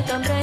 Maka